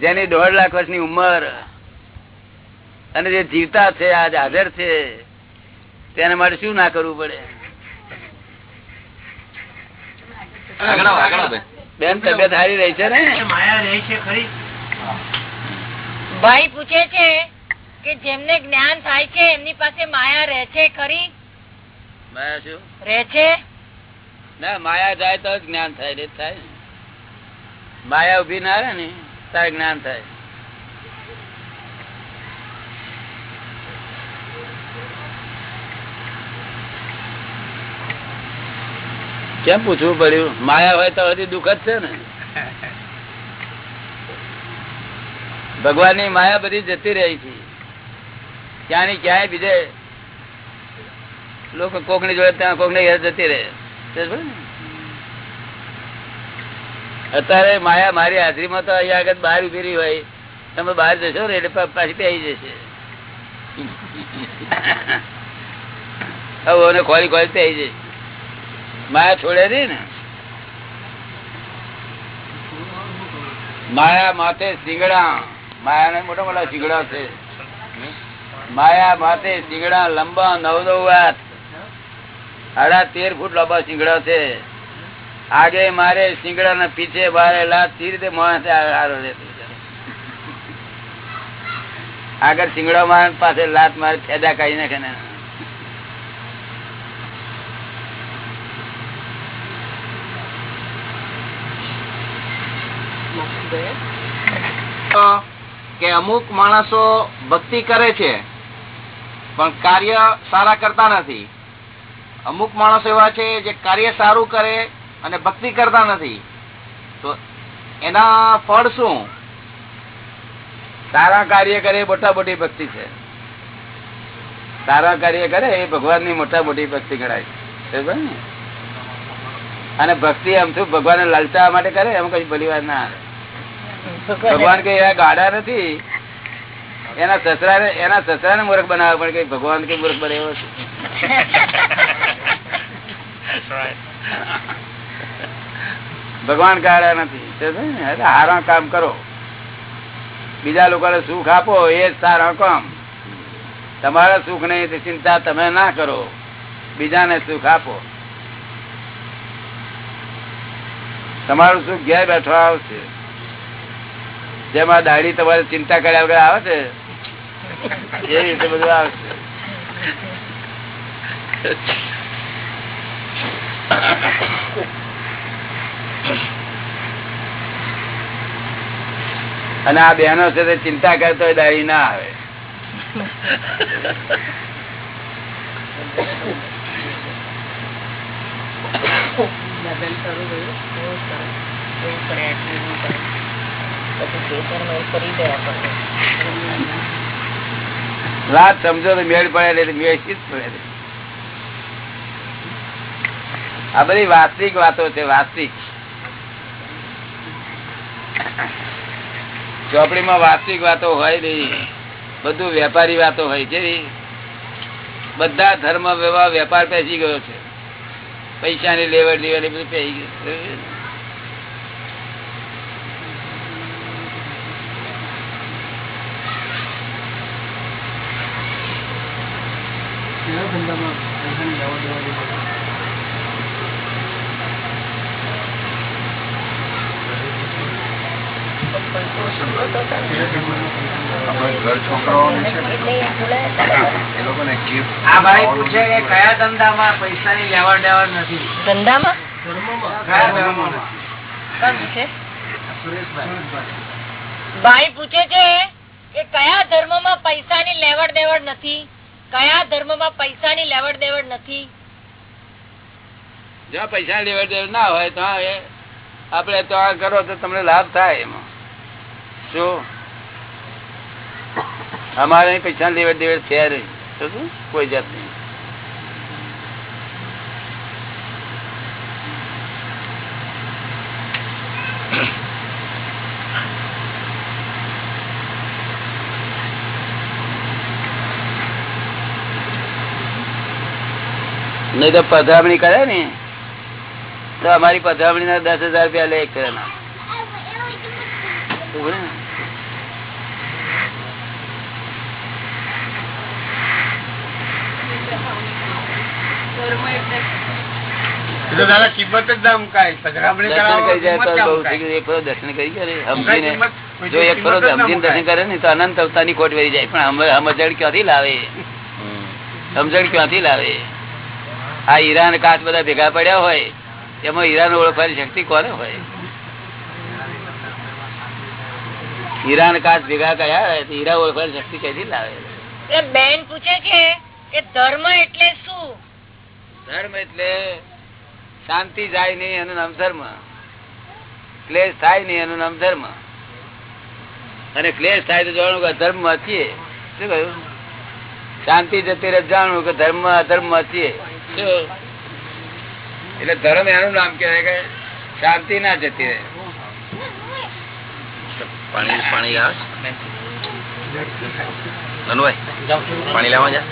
જેની દોઢ લાખ વર્ષની ઉંમર અને જે જીવતા છે આજ હાજર છે તેના માટે શું ના કરવું પડે? બેન. તબિયત સારી રહી છે ને? માયા રહે છે ખરી. ભાઈ પૂછે છે કે જેમને જ્ઞાન થાય છે એમની પાસે માયા રહે છે ખરી? માયા શું? રહે છે? ના માયા જાય તો જ જ્ઞાન થાય રે થાય માયા ઊભી ના રહે ને. તારે જ્ઞાન થાય. કેમ પૂછવું પડ્યું? માયા હોય તો હજી દુઃખ જ છે ને. ભગવાનની માયા બધી જતી રહી છે. ક્યાંની ક્યાંય બીજે લોકો કોકની જોડે, ત્યાં કોકની ઘેર જતી રહે? અત્યારે માયા મારી હાજરીમાં તો અહીંયા આગળ બહાર ઉભેરી હોય. તમે બહાર જશો ને એટલે પાછી પેઈ જશે. હવે ખોલી ખોલી પેઈ જશે. માયા છોડે નહીં ને? માયા માથે સિંગડા માયા ને મોટા મોટા સિંગડા છે. માયા માથે સિંગડા લંબા નવ નવ વાત સાડા તેર ફૂટ લાંબા સિંગડા છે. આગે મારે સિંગડા ના પીછે બારે લાત માણસ આગળ સિંગડા માણસ પાસે લાત મારે ફેદા કાઢી નાખે ને. કે અમુક માણસો ભક્તિ કરે છે, પણ કાર્ય સારા કરતા નથી. અમુક માણસો એવા છે જે કાર્ય સારું કરે અને ભક્તિ કરતા નથી. તો એના ફળ શું? સારા કાર્ય કરે મોટા મોટી ભક્તિ છે. સારા કાર્ય કરે એ ભગવાનની મોટા મોટી ભક્તિ ગણાય અને ભક્તિ આમ શું ભગવાન લલચાવવા માટે કરે એમ કઈ ભલી વાત ના આવે. ભગવાન કઈ એવા ગાડા નથી. એના સસરા એના સસરા ને મૂર્ખ બનાવે પણ કઈ ભગવાન કઈ મૂર્ખ બનાવ્યો છે? ભગવાન કાઢ્યા નથી. હારા કામ કરો. બીજા લોકોને સુખ આપો, એ સારા કામ. તમારા સુખ નહીં ચિંતા તમે ના કરો. બીજાને સુખ આપો. તમારું સુખ ઘેર બેઠો આવશે. જેમાં દાઢી તમારે ચિંતા કર્યા વગર આવે છે, એ રીતે બધું આવશે. અને આ બહેનો છે ચિંતા કરતો હોય દાઢી ના આવે. વાત સમજો તો મેળ પડે, એટલે જ પડે. આ બધી વાસ્તવિક વાતો છે, વાસ્તવિક. ચોપડીમાં વાસ્તવિક વાતો હોય નહીં બધું વેપારી વાતો હોય છે બધા ધર્મ વ્યવહાર વેપાર પેસી ગયો છે. પૈસાની લેવડ દેવડ બધું પેસી ગયું ધંધામાં પૈસાની લેવડ દેવડ નથી ધંધામાં કયા ધર્મમાં નથી? કોણ પૂછે? સુરેશભાઈ ભાઈ પૂછે છે કે કયા ધર્મમાં પૈસાની લેવડ દેવડ નથી? કયા ધર્મમાં પૈસા પૈસાની લેવડ દેવડ નથી? જ્યાં પૈસા લેવડ દેવડ ના હોય તો આપડે તો આ કરો તો તમને લાભ થાય એમાં. શું અમારે પૈસા લેવડ દેવડ છે નહીં. કોઈ જાત નહીં. નહીં તો પધરામણી કરે ને. તો અમારી પધરામણી ના દસ હજાર રૂપિયા લે એક જણા. ખબર ને? એ તો દાદા કિંમત જ ના મુકાય પધરામણી દર્શન કરાવો કરી જાય તો કિંમત ના બહુ મુકાય. થઈ ગયું. એક ફરો દર્શન કરી કરે જો એક ફરો ના સમજીને દર્શન કરે ને તો અનંત અવતારની કોટ વહી જાય. પણ સમજણ ક્યાંથી લાવે? સમજણ ક્યાંથી લાવે? આ હીરા કાચ બધા ભેગા પડ્યા હોય એમાં હીરાને ઓળખવાની શક્તિ કોને હોય? હીરા અને કાચ ભેગા કયા હોય તો હીરા ઓળખવાની શક્તિ ક્યાંથી લાવે? બેન પૂછે છે કે ધર્મ એટલે શું? ધર્મ એટલે શાંતિ જાય નહીં એનું નામ ધર્મ. ક્લેશ થાય નહીં એનું નામ ધર્મ. અને ક્લેશ થાય તો જાણવું કે ધર્મ છીએ શું કહ્યું? શાંતિ જતી જાણવું કે ધર્મ અધર્મ છીએ એટલે ધર્મ એનું નામ કહેવાય કે શાંતિ ના જતી રહે. પાણી પાણી આવે પાણી લેવા જા.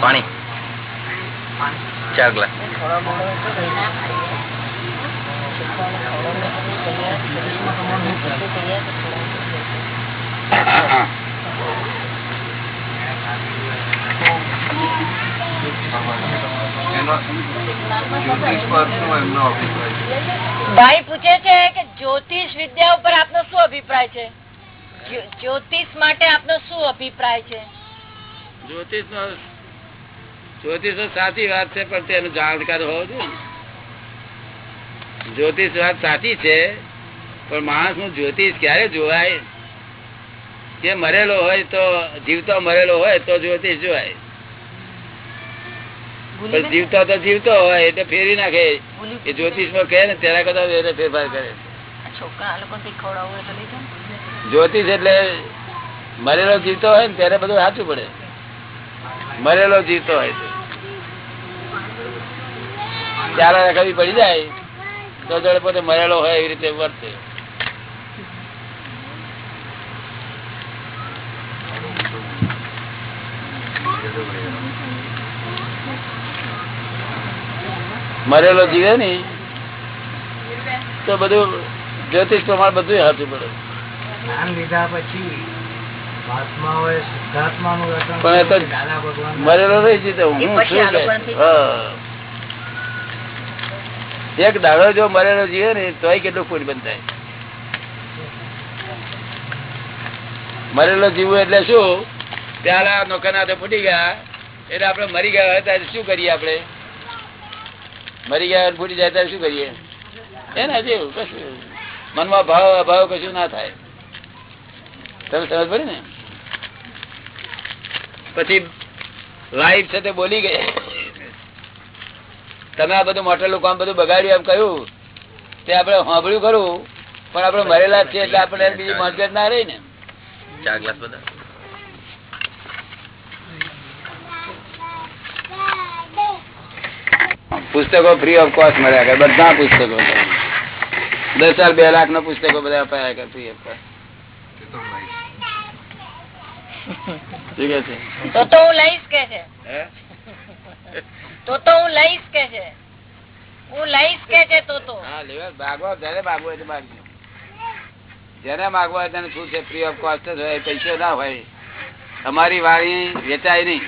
પાણી. ચાર ગ્લાસ ભાઈ પૂછે છે કે જ્યોતિષ વિદ્યા ઉપર આપનો શું અભિપ્રાય છે? જ્યોતિષ માટે આપનો શું અભિપ્રાય છે? જ્યોતિષ જ્યોતિષ તો સાચી વાત છે પણ તેનું જાણકાર હોવો જોઈએ જ્યોતિષ વાત સાચી છે પણ માણસનું જ્યોતિષ ક્યારે જોવાય? જે મરેલો હોય તો જીવતો મરેલો હોય તો જ્યોતિષ જોવાય. પણ જીવતો તો જીવતો હોય એટલે ફેરી નાખે. એ જ્યોતિષમાં કહે ને તેના કરતા એને ફેરફાર કરે જ્યોતિષ એટલે મરેલો જીવતો હોય ને ત્યારે બધું સાચું પડે. મરેલો જીવતો હોય તો રખાવી પડી જાય તો જોડે પોતે મરેલો હોય એવી રીતે વર્તે મરેલો જીવે ને તો બધું જ્યોતિષ પ્રમાણે બધું હાથું પડે. જ્ઞાન લીધા પછી મહાત્મા હોય પણ એ તો મરેલો રહી જીતે હું શું. એક દાડો જો મરેલો જીવે ને, તોય કેટલું ફૂટ બંધાય મરેલો જીવવું એટલે શું? પેલા નોખા હાથે ફૂટી ગયા, એટલે આપડે મરી ગયા હોય શું કરીએ આપડે મરી ગયા ફૂટી જાય ત્યારે શું કરીએ? એના જેવું, કશું. મનમાં ભાવ, અભાવ કશું ના થાય. તમે સમજ પડી ને? પછી લાઈફ છે બોલી ગઈ. તમે આ બધું મોટા લોકો આમ બધું બગાડ્યું એમ કહ્યું તે આપણે સાંભળ્યું ખરું પણ આપણે મરેલા છીએ એટલે આપણે બીજી મોજગત ના રહી ને. ચાર ગ્લાસ બધા. પુસ્તકો ફ્રી ઓફ કોસ્ટ મળ્યા કરે બધા પુસ્તકો. દસ સાલ બે લાખ ના પુસ્તકો બધા અપાયા કરે ફ્રી ઓફ કોસ્ટ ઠીક છે? તો તો લઈશ કે છે. હે? તો તો હું લઈશ કે છે? હું લઈશ કે છે તો તો? હા લેવા ભાગવા જયારે ભાગવું એટલે ભાગજો. જેને માગવા હોય તેને શું છે? ફ્રી ઓફ કોસ્ટ જ હોય પૈસો ના હોય. અમારી વાણી વેચાય નહીં.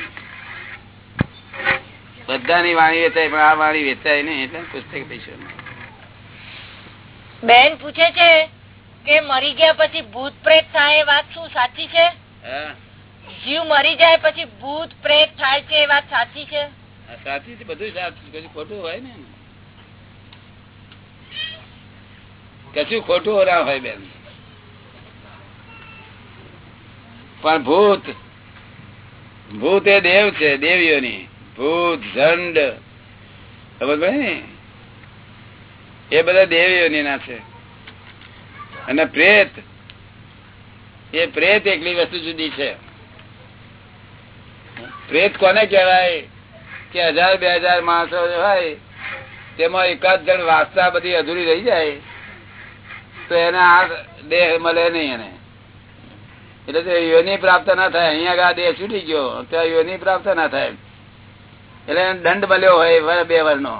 બધાની વાણી વેચાય પણ આ વાણી વેચાય નહીં એટલે પુસ્તક પૈસો. બેન પૂછે છે કે મરી ગયા પછી ભૂત પ્રેત થાય એ વાત શું સાચી છે? જીવ મરી જાય પછી ભૂત પ્રેત થાય છે એ વાત સાચી છે? સાચી બધું સાચું કશું ખોટું હોય ને. કશું ખોટું ના હોય બેન. પણ ભૂત ભૂત એ દેવ છે, દેવીઓની. ભૂત દંડ એ બધા દેવીઓની ના છે. અને પ્રેત. એ પ્રેત એકલી વસ્તુ જુદી છે. પ્રેત કોને કહેવાય? કે હજાર, બે હજાર માણસો હોય, તેમાં એકાદ જણ વાસ્તા બધી અધૂરી રહી જાય, તો એને આ દેહ મળે નહીં એને. એટલે યોની પ્રાપ્ત ના થાય. અહીંયા આગળ દેહ છૂટી ગયો, ત્યાં યોની પ્રાપ્ત ના થાય. એટલે એને દંડ મળ્યો હોય બે વરનો.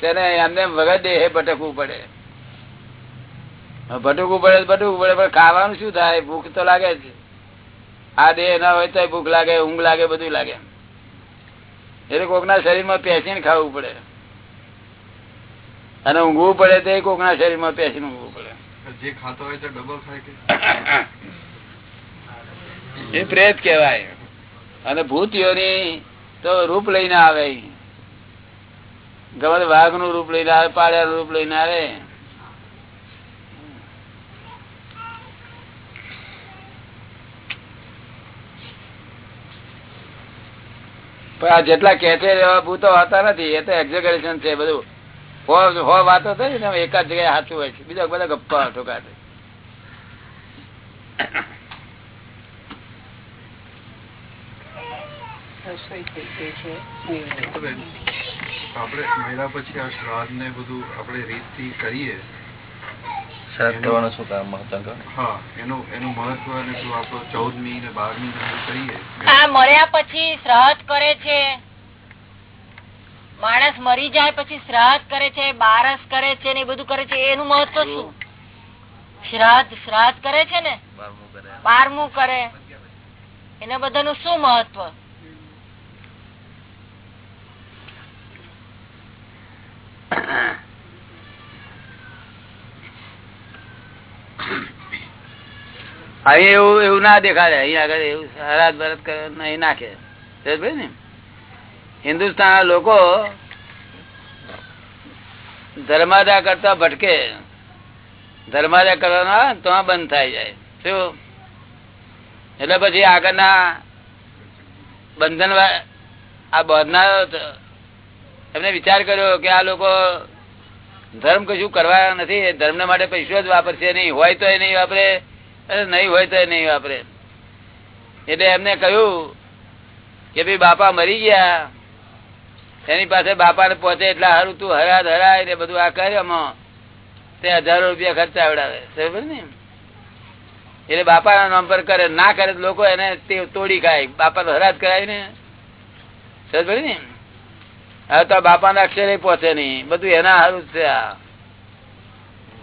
તેને એમને વગર દેહે ભટકવું પડે. ભટકવું પડે ભટકવું પડે, પણ ખાવાનું શું થાય? ભૂખ તો લાગે જ. આ દેહ ના હોય તો ભૂખ લાગે, ઊંઘ લાગે, બધું લાગે. એટલે કોકના શરીરમાં પેસીને ખાવું પડે. અને ઊંઘવું પડે તો કોકના શરીરમાં પેસીને ઊંઘવું પડે. જે ખાતો હોય તો ડબલ ખાય કે? એ પ્રેત કહેવાય. અને ભૂતિઓની તો રૂપ લઈને આવે. ગમે વાઘનું રૂપ લઈને આવે પાડ્યા રૂપ લઈને આવે. આ જેટલા કે એવા ભૂતો હોતા નથી, એ તો એક્ઝેગરેશન છે બધું. વાતો થઈ ને એકાદ જગ્યાએ સાચું હોય છે. બીજા બધા ગપ્પા ઠોકા છે. આપણે મહિલા પછી આ શ્રાદ્ધ ને બધું આપણે રીતથી કરીએ. શ્રાદ્ધ કરવાનું શું કામ મહત્વ હા એનું એનું મહત્વ અને આપણો ચૌદમી ને બારમી કરીએ આ મર્યા પછી શ્રાદ્ધ કરે છે. માણસ મરી જાય પછી શ્રાદ્ધ કરે છે બારસ કરે છે ને બધું કરે છે એનું મહત્વ શું? શ્રાદ્ધ શ્રાદ્ધ કરે છે ને? બારમું કરે. એના બધાનું શું મહત્વ? અહીં એવું એવું ના દેખાડે. અહીં આગળ એવું હરાત ભરત નહીં નાખે. ને? હિન્દુસ્તાન લોકો ધર્માદા કરતા ભટકે. ધર્માદા કરવાના તો બંધ થઈ જાય. શું? એટલે પછી આગળના બંધન આ બંધનારો એમને વિચાર કર્યો કે આ લોકો ધર્મ કશું કરવા નથી ધર્મ માટે પૈસો જ વાપરશે નહીં. હોય તો એ નહીં વાપરે નહીં હોય તો એ નહીં વાપરે. એટલે એમને કહ્યું કે ભાઈ બાપા મરી ગયા. એની પાસે બાપા ને પહોંચે એટલે હારું તું હરાદ હરાય ને બધું આ કર્યામાં તે હજારો રૂપિયા ખર્ચા આવડાવે. સમજ ને? એટલે બાપાના નામ પર કરે. ના કરે લોકો એને તોડી ખાય. બાપા તો હરાજ કરાય ને. સમજ ને? હવે તો બાપાના અક્ષરે પહોંચે નહીં. બધું એના હારું છે આ.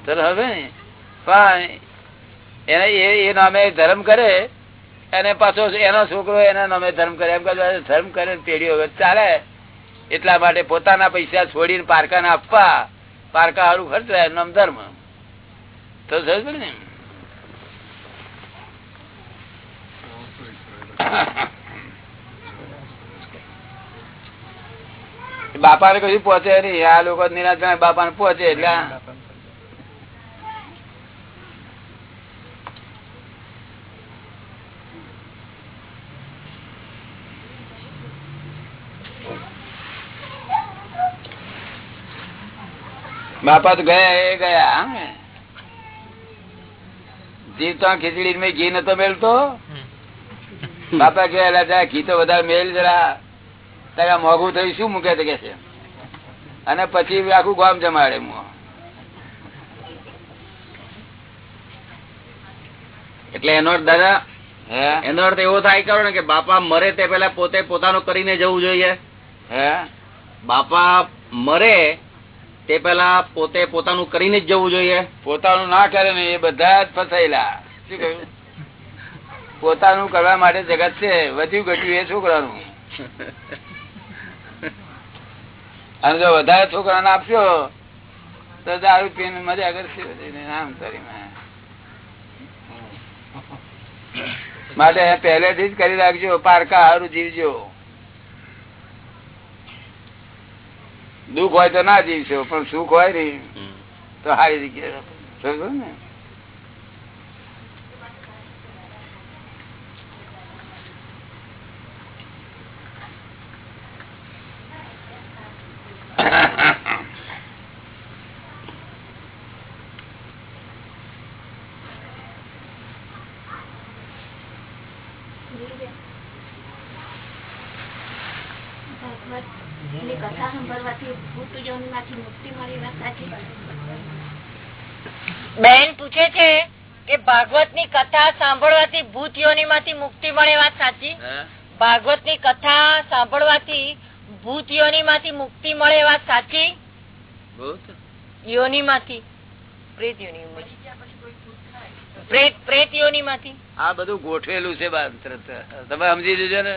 ચલો હવે ને? પણ એ- નામે ધર્મ કરે અને પાછો એનો છોકરો એના નામે ધર્મ કરે. એમ કહે ધર્મ કરે ને પેઢીઓ વગર ચાલે. એટલા માટે પોતાના પૈસા છોડીને પારકાને આપવા. પારકા હારું ખર્ચવા એનું ધર્મ. તો સમજ ને? બાપા ને કશું પહોંચે નહીં. આ લોકો નિરાશ બાપા ને પહોંચે એટલે બાપા તો ગયા એ ગયા હં ને? જીવ તો ખીચડી મેં ઘી નતો મેળતો બાપા ગયા ઘી તો વધારે મેલ જરા. તારા મોઘું થયું શું મૂકે તે કે છે? અને પછી આખું ગામ જમાડે એટલે એનો દાદા એનો અર્થ એવો થાય કરો ને કે બાપા મરે તે પેલા પોતે પોતાનું કરીને જવું જોઈએ. હે? બાપા મરે તે પેલા પોતે પોતાનું કરીને જ જવું જોઈએ. પોતાનું ના કરે ને એ બધા જ ફસાયેલા. શું કહ્યું? પોતાનું કરવા માટે જગત છે વધ્યું ઘટ્યું એ છોકરાનું અને જો વધારે છોકરાને આપશો, તો દારૂ પીને મજા કરશે. આમ કરીને. માટે પહેલેથી જ કરી રાખજો, પારકા હારું જીવજો. દુઃખ હોય તો ના જીવશો, પણ સુખ હોય ને, તો સારી જગ્યા સમજો ને ભગવતની કથા સાંભળવાથી ભૂત યોનિમાંથી મુક્તિ મળી વાત સાચી બેન પૂછે છે કે ભાગવતની કથા સાંભળવાથી ભૂત યોની માંથી મુક્તિ મળે વાત સાચી? ભાગવતની કથા સાંભળવાથી ભૂત યોની માંથી મુક્તિ મળે વાત સાચી? યોની માંથી પ્રેત યોની પ્રેત પ્રેત યોની માંથી આ બધું ગોઠવેલું છે તમે સમજી જજો ને.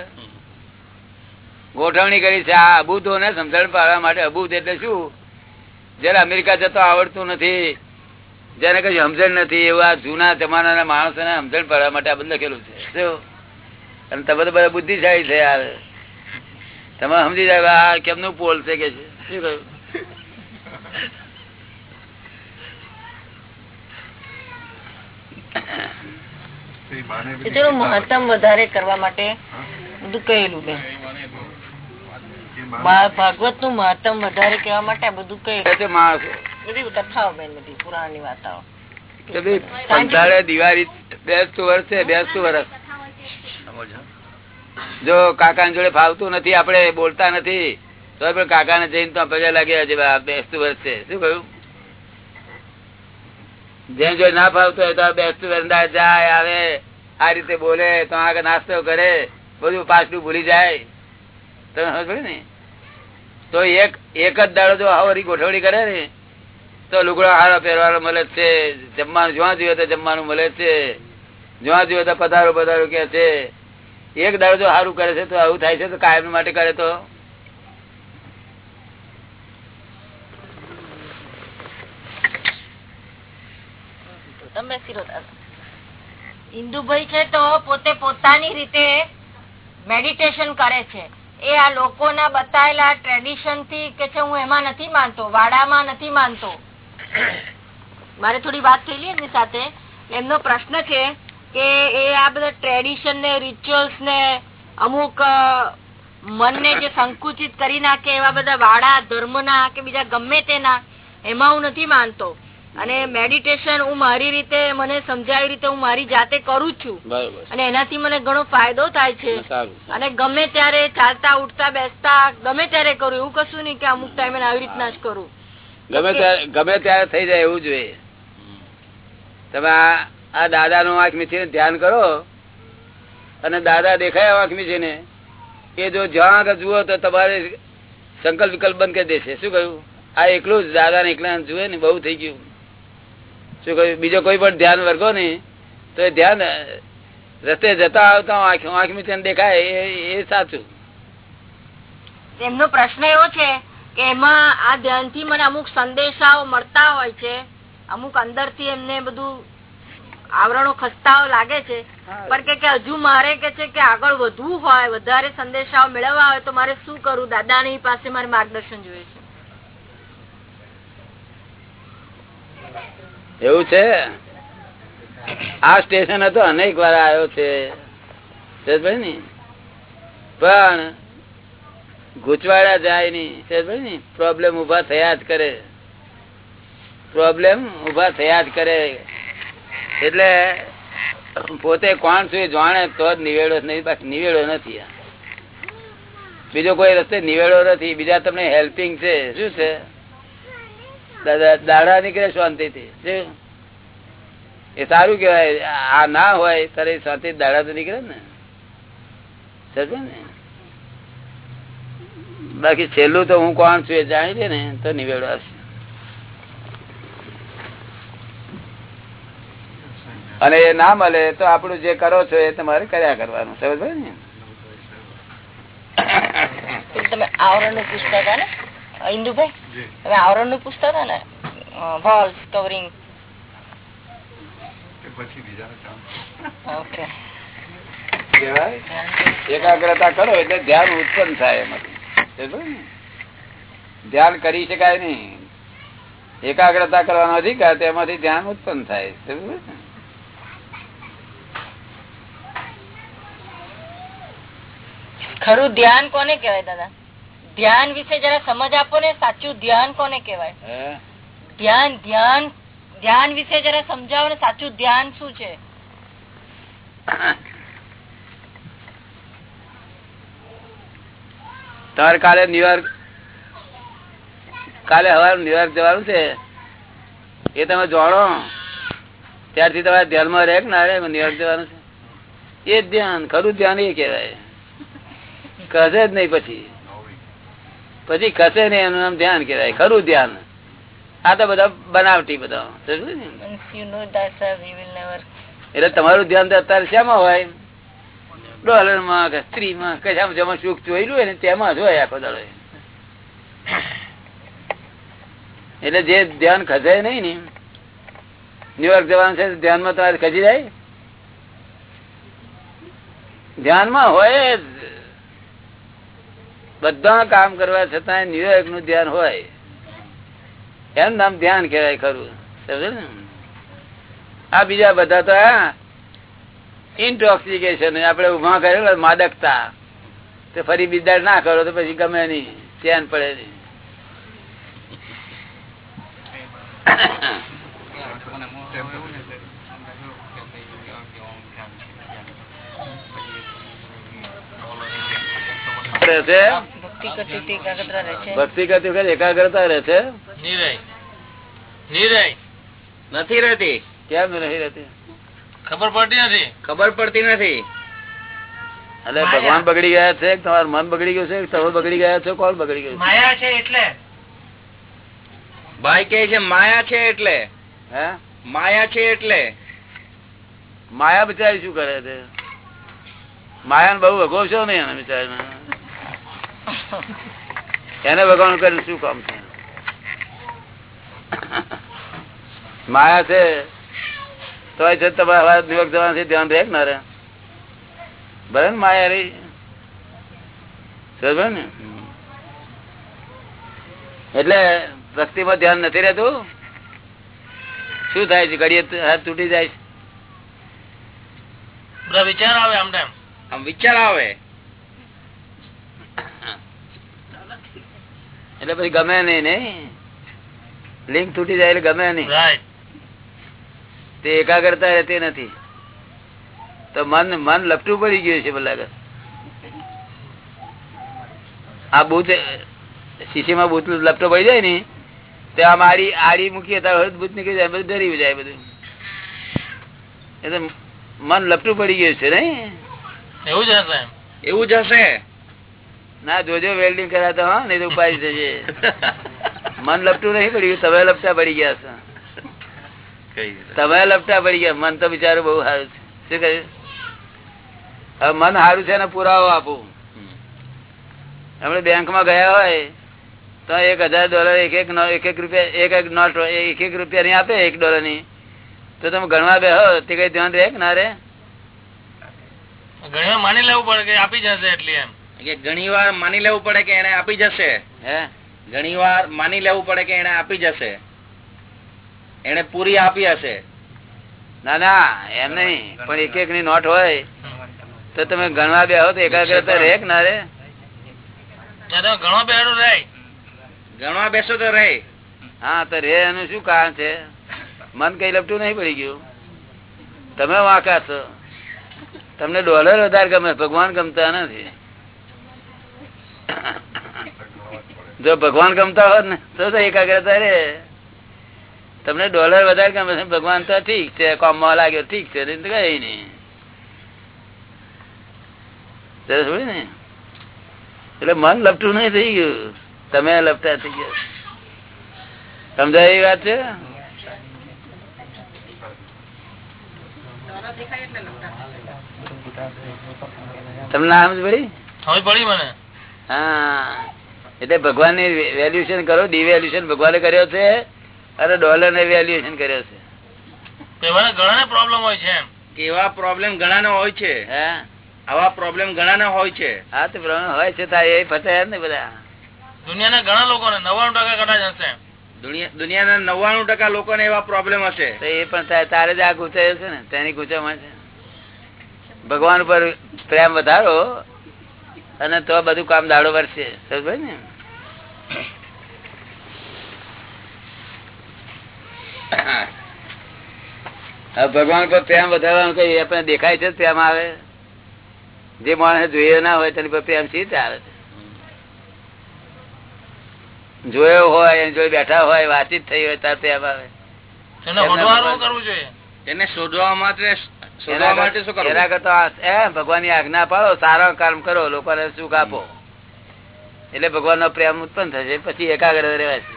ગોઠવણી કરી છે. આ અબૂતો ને સમજણ પાડવા માટે એટલે શું? જયારે અમેરિકા જતો આવડતું નથી. જેને કઈ સમજણ નથી એવા જૂના જમાનાના માણસોને સમજણ પડવા માટે આ બધું લખેલું છે. અને તમે તો બધા બુદ્ધિશાળી છે યાર. તમે સમજી જાય આ કેમનું પોલ છે કે છે? શું કહ્યું? મહત્તમ વધારે કરવા માટે બધું કહેલું બેન. ભાગવતનું મહત્તમ વધારે કહેવા માટે બધું માણસ માણસો બધી વર્ષ જો કાકા જોડે ફાવતું નથી આપડે બોલતા નથી, તો પણ કાકા ને જઈને તો પગે લાગે છે બેસતું વર્ષ. શું કહ્યું? જેમ જો ના ફાવતું હોય તો બેસતું વર્ષ જાય, આવે, આ રીતે બોલે, તો આગળ નાસ્તો કરે, બધું પાછું ભૂલી જાય. તમે સમજ ને? તો એક એક જ દાડો જો આવો ગોઠવણી કરે ને તો લુગડો હારો પહેરવાનો મળે છે, જમવાનું જ્યાં જોઈએ તો જમવાનું મળે છે, જ્યાં જોઈએ તો પધારો પધારો કે છે. એક દાડો જો સારું કરે છે તો આવું થાય છે તો કાયમ માટે કરે તો. ઇન્દુભાઈ છે તો પોતે પોતાની રીતે મેડિટેશન કરે છે. એ આ લોકોના બતાવેલા ટ્રેડિશનથી કે છે હું એમાં નથી માનતો, વાડામાં નથી માનતો. મારે થોડી વાત થયેલી એમની સાથે. એમનો પ્રશ્ન છે કે એ આ બધા ટ્રેડિશન ને રિચ્યુઅલ્સ ને અમુક મનને જે સંકુચિત કરી નાખે એવા બધા વાડા ધર્મના કે બીજા ગમે તેના એમાં હું નથી માનતો. અને મેડિટેશન હું મારી રીતે મને સમજાવી રીતે હું મારી જાતે કરું છું. અને એનાથી મને ઘણો ફાયદો થાય છે. અને ગમે ત્યારે ચાલતા ઉઠતા બેસતા ગમે ત્યારે કરું એવું કશું નહીં કે અમુક ટાઈમે આવી રીતના જ કરું. ગમે ત્યારે ગમે ત્યારે થઈ જાય એવું જોઈએ તમે આ દાદા નું આંખ મીચીને ધ્યાન કરો. અને દાદા દેખાય આંખ મીચીને એ જો જ્યાં આગળ જુઓ તો તમારે સંકલ્પ વિકલ્પ બંધ કરી દેશે. શું કહ્યું? આ એકલું જ દાદા ને એકલા જુએ ને બહુ થઈ ગયું. શું કહ્યું? બીજો કોઈ પણ ધ્યાન વર્ગો ને તો એ ધ્યાન રસ્તે જતા આવતા આંખ આંખ મીચીને દેખાય એ સાચું. એમનો પ્રશ્ન એવો છે કે એમાં આ ધ્યાનથી મને અમુક સંદેશાઓ મળતા હોય છે. અમુક અંદરથી એમને બધું આવરણો ખસતા લાગે છે. પણ કે કે હજુ મારે કે છે કે આગળ વધવું હોય વધારે સંદેશાઓ મેળવવા હોય તો મારે શું કરવું દાદાની પાસે મારે માર્ગદર્શન જોઈએ છે. એવું છે? આ સ્ટેશન હતો અનેક વાર આવ્યો છે. ને? પણ ગૂંચવાડા જાય નહીં. પ્રોબ્લેમ ઊભા થયા જ કરે. પ્રોબ્લેમ ઊભા થયા જ કરે. એટલે પોતે કોણ છું જાણે તો જ નિવેડો નહીં, બાકી નિવેડો નથી બીજો કોઈ રસ્તે નિવેડો નથી. બીજા તમને હેલ્પિંગ છે. શું છે? દાડા નીકળે શાંતિથી. થી એ સારું કેવાય આ ના હોય, ત્યારે શાંતિ દાડા તો નીકળે ને. સમજે ને? બાકી છેલ્લું તો હું કોણ છું એ જાણી લે ને તો નિવેડો આવશે. અને એ ના મળે તો આપણું જે કરો છો એ તમારે કર્યા કરવાનું. સમજ ભાઈ ને? તમે આવરણનું પૂછતા ને? ઇન્દુભાઈ? તમે આવરણનું પૂછતા ને? Walls covering. કે પછી બીજા કામ ઓકે. કહેવાય એકાગ્રતા કરો એટલે ધ્યાન ઉત્પન્ન થાય એમાંથી? ધ્યાન કરી શકાય નહીં. એકાગ્રતા કરવાનો અધિકાર તેમાંથી ધ્યાન ઉત્પન્ન થાય. ખરું ધ્યાન કોને કેવાય દાદા? ધ્યાન વિશે જરા સમજ આપો ને સાચું ધ્યાન કોને કેવાય ધ્યાન ધ્યાન ધ્યાન વિશે જરા સમજાવો ને સાચું ધ્યાન શું છે? તમારે કાલે ન્યુયોર્ક કાલે હવાર ન્યુયોર્ક જવાનું છે. એ તમે જાણો ત્યારથી તમારે ધ્યાનમાં રહે ના રહે ન્યુયોર્ક જવાનું છે. એ જ ધ્યાન ખરું ધ્યાન એ કહેવાય. કસે જ નહીં પછી. પછી કસે નહીં એનું નામ ધ્યાન કહેવાય. ખરું ધ્યાન. આ તો બધા બનાવટી બધા. એટલે તમારું ધ્યાન તો અત્યારે શેમાં હોય? ડોલરમાં કે સ્ત્રી માં કશામાં જેમાં સુખ જોયેલું હોય ને તેમાં જ આખો દાડો એટલે જે ધ્યાન ખસે નહીં ને ન્યુયોર્ક જવાનું છે, ધ્યાનમાં તમારે ખસી જાય? ધ્યાનમાં હોય બધા કામ કરવા છતાં ન્યુયોર્કનું ધ્યાન હોય. એમ નામ ધ્યાન કહેવાય ખરું. સમજે ને? આ બીજા બધા તો ઇન્ટોક્સિકેશન આપણે ઊભા કરેલો માદકતા. તો ફરી બીજા ના કરો તો પછી ગમે નહીં. ચેન પડે નહીં. ભક્તિ કરતી વખતે એકાગ્રતા રહે છે? નથી રહેતી. કેમ નહીં રહેતી? ખબર પડતી નથી. ખબર પડતી નથી. એટલે ભગવાન બગડી ગયા છે તમારું મન બગડી ગયું છે તમે બગડી ગયા છો કોણ બગડી ગયું માયા છે એટલે. ભાઈ કે છે માયા છે એટલે. હે? માયા છે એટલે. માયા બિચારી શું કરે છે? માયા બહુ વગો છો ને એને બિચારી એને ભગવાન કરે શું કામ છે? માયા છે તો છે તમારે દિવસ જવાથી ધ્યાન રહે ના રહે ભલે માયા રહી. સમજો ને? એટલે ભક્તિમાં ધ્યાન નથી રહેતું? શું થાય છે? ઘડીએ હાથ તૂટી જાય છે. બધા વિચાર આવે આમ આમ વિચાર આવે. એટલે પછી ગમે નહીં નહીં? લિંક તૂટી જાય એટલે ગમે નહીં. રાઈટ તે એકાગ્રતા રહેતી નથી. તો મન મન લપટું પડી ગયું છે બોલા આ બુથ શીશીમાં બુથ લપટો પડી જાય ને તો આમ આડી આડી મૂકીએ ત્યારે બુથ નીકળી જાય બધું ડરી જાય બધું. એટલે મન લપટું પડી ગયું છે નહીં એવું જ હશે એવું જ હશે. ના જોજો વેલ્ડિંગ કરાતા હા નહીં તો ઉપાય થશે મન લપટું નહીં પડી ગયું તમે લપટા પડી ગયા છો. તમે લપટા પડી ગયા. મન તો બિચારું બહુ સારું છે. શું કહ્યું? હવે મન સારું છે ને પુરાવો આપું. આપણે બેંકમાં ગયા હોય તો એક હજાર ડોલર એક એક એક એક રૂપિયા એક એક નોટ એક એક રૂપિયા ની આપે એક ડોલરની તો તમે ગણવા બેહો તે કઈ ધ્યાન રહે કે ના રે ઘણી વાર માની લેવું પડે કે આપી જશે એટલે એમ. કે ઘણી વાર માની લેવું પડે કે એને આપી જશે. હે? ઘણી વાર માની લેવું પડે કે એને આપી જશે. એને પૂરી આપી હશે. ના ના એમ નહીં. પણ એક એક ની નોટ હોય તો તમે ગણવા બેહો તો એકાગ્રતા રહે ના રે. ગણવા બેસો તો રે હા તો રે એનું શું કારણ છે? મન કઈ લપટું નહીં પડી ગયું. તમે વાંકા છો. તમને ડોલર વધારે ગમે ભગવાન ગમતા નથી. જો ભગવાન ગમતા હોત ને તો તો એકાગ્રતા રે. તમને ડોલર વધારે ગમે છે ભગવાન તો ઠીક છે કોમમાં લાગ્યો ઠીક છે કઈ નઈ ને? એટલે મન લપટું નહીં થઈ ગયું. તમે લપટા થઈ ગયા. સમજાય એ વાત છે? તમને નામ પડી? પડી મને? હા. એટલે ભગવાનની વેલ્યુએશન કરો ડિવેલ્યુએશન ભગવાને કર્યો છે. અને ડોલર ને વેલ્યુએશન કર્યો છે. ઘણા પ્રોબ્લેમ હોય છે એમ. એવા પ્રોબ્લેમ ઘણા હોય છે? હે? આવા પ્રોબ્લેમ ઘણા હોય છે? હા તો પ્રોબ્લેમ હોય છે એ ફસાયા ને બધા. દુનિયાના ઘણા લોકોને નવ્વાણું ટકા કદાચ હશે. દુનિયાના નવ્વાણું ટકા લોકોને એવા પ્રોબ્લેમ હશે. તો એ પણ તારે- તારે જ આ ગુચાયો છે ને? તેની ગુચામાં છે. ભગવાન ઉપર પ્રેમ વધારો અને તો બધું કામ દાડો વરસે. સમજ ને? ભગવાન પર પ્રેમ વધારવાનું કઈ આપણે દેખાય છે પ્રેમ આવે? જે માણસ જોઈએ ના હોય તેની પર પ્રેમ સી આવે? જોયો હોય જોઈ બેઠા હોય વાતચીત થઈ હોય તાર પ્રેમ આવે. તેને શોધવા માટે શું કરવું? એના કરતા ભગવાનની આજ્ઞા પાડો સારા કામ કરો લોકોને સુખ આપો. એટલે ભગવાન નો પ્રેમ ઉત્પન્ન થશે પછી એકાગ્ર રહેવાય છે.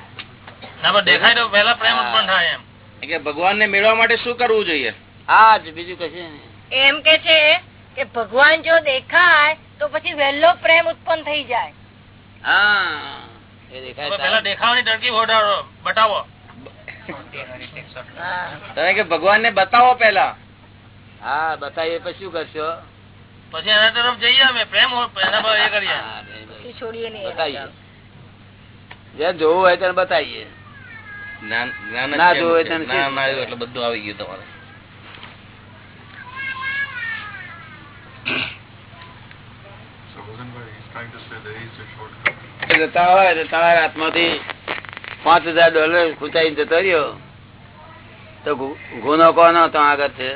દેખાય તો પહેલા પ્રેમ ઉત્પન્ન થાય એમ. કે ભગવાનને મેળવવા માટે શું કરવું જોઈએ? હા જ બીજું કશું એમ કે છે કે ભગવાન જો દેખાય તો પછી વહેલો પ્રેમ ઉત્પન્ન થઈ જાય. હા એ દેખાય દેખાવાની ટંકી બતાવો. તમે કે ભગવાન ને બતાવો પેલા હા બતાવીએ પછી શું કરશો? પછી એના તરફ જઈએ અમે પ્રેમ એના પર એ કરીએ. છોડીએ નહીં. બતાવીએ. જ્યાં જોવું હોય ત્યારે બતાવીએ. ના જોવે એટલે બધું આવી ગયું તમારે. જતા હોય તો તમારા હાથમાંથી પાંચ હજાર ડોલર ખૂંચાઈ જતો રહ્યો. તો ગુનો કોનો? તો આગળ છે.